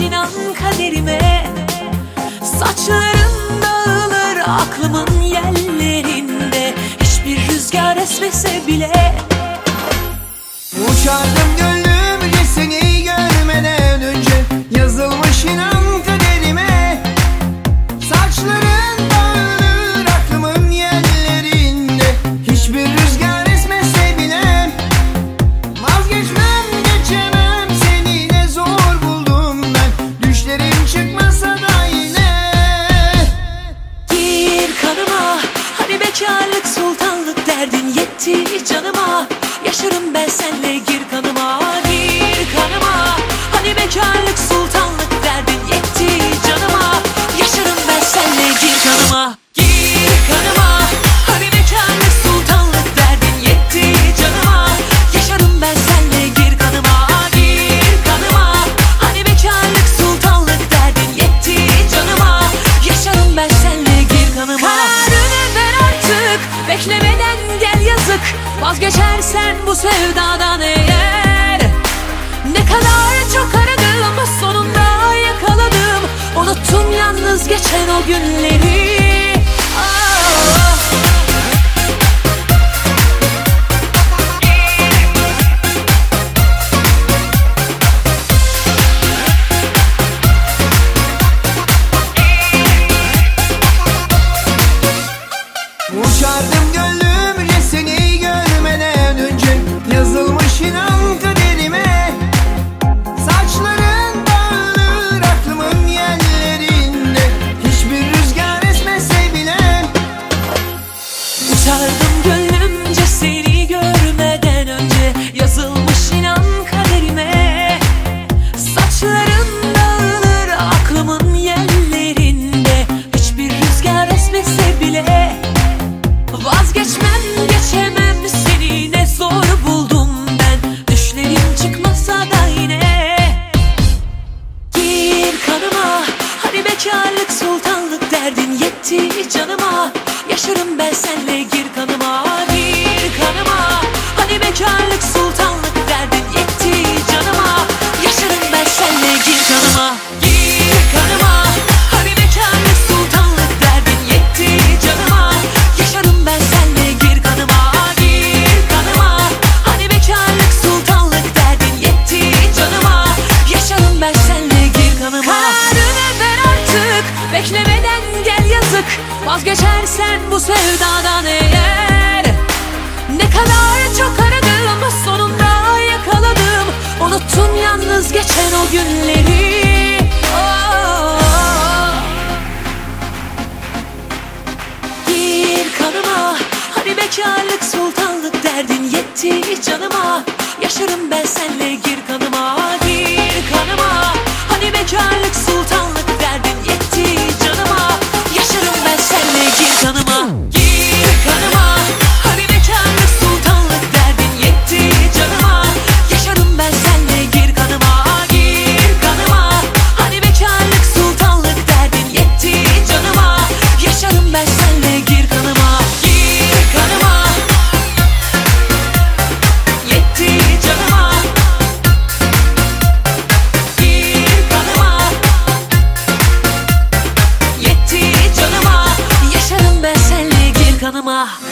inan kaderime. Saçlarım dağılır aklımın yellerinde. Hiçbir rüzgar esmese bile. Uçardım yetti canıma Yaşarım ben senle gir kanıma Gir kanıma. Hani bekarlık sultanlık derdin yetti canıma. Yaşarım ben senle gir kanıma Gir kanıma. Hani bekarlık sultanlık derdin yetti canıma. Yaşarım ben senle gir kanıma Gir kanıma. Hani bekarlık sultanlık derdin yetti canıma. Yaşarım ben senle gir kanıma. Kararını ver artık Beklemeden gel yazık Vazgeçersen bu sevdadan eğer. Ne kadar çok aradım Sonunda yakaladım. Unuttum yalnız geçen o günleri esmese bile Vazgeçmem geçemem seni ne zor buldum ben. Düşlerim çıkmasa da yine Gir kanıma Hani bekarlık sultanlık derdin yetti canıma? Yaşarım ben senle gir kanıma Gir kanıma. Hani bekarlık sultanlık kanıma. Kararını ver artık. Beklemeden gel yazık. Vazgeçersen bu sevdadan eğer Ne kadar çok aradım Sonunda yakaladım. Unuttum yalnız geçen o günleri. Oh. Gir kanıma. Hani bekarlık sultanlık derdin yetti canıma. Yaşarım ben senle gir Yetti canıma